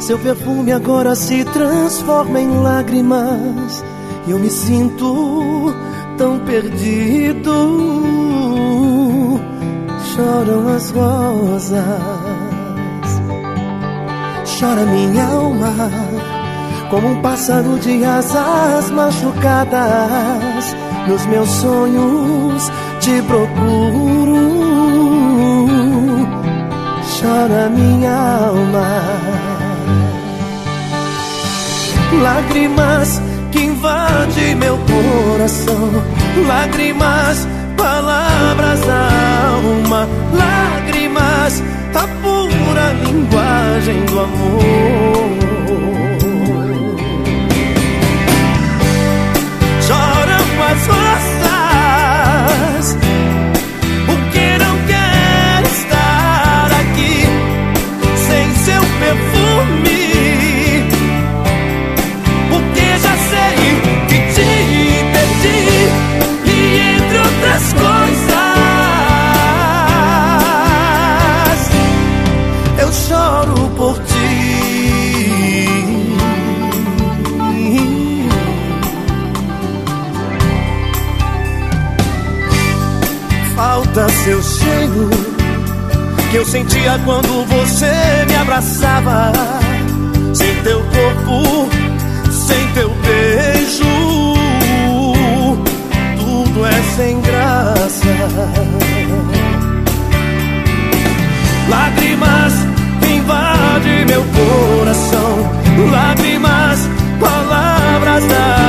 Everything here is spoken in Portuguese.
Seu perfume agora se transforma em lágrimas. E eu me sinto tão perdido. Choram as rosas. Chora minha alma, como um pássaro de asas machucadas. Nos meus sonhos te procuro. Chora minha alma. Lágrimas que invadem meu coração. Lágrimas, palavras da alma. Lágrimas, a pura linguagem do amor. Choro por ti. Falta seu cheiro que eu sentia quando você me abraçava. Sem teu corpo, sem teu beijo, tudo é sem graça. Lágrimas meu coração. Lágrimas, palavras da